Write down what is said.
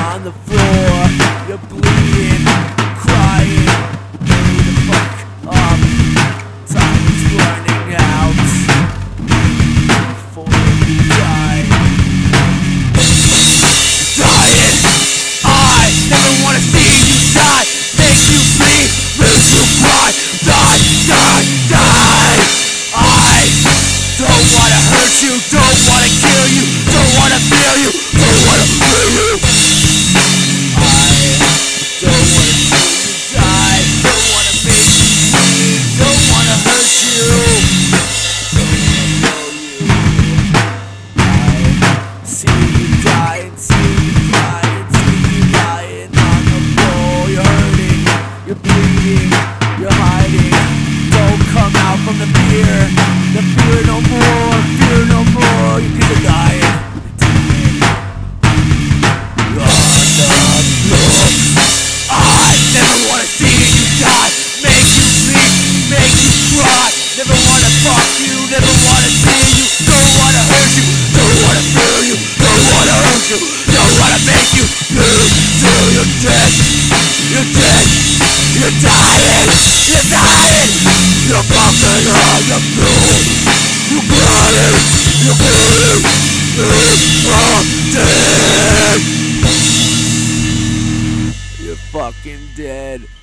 on the floor. You're bleeding. You keep me dead. You're fucking dead.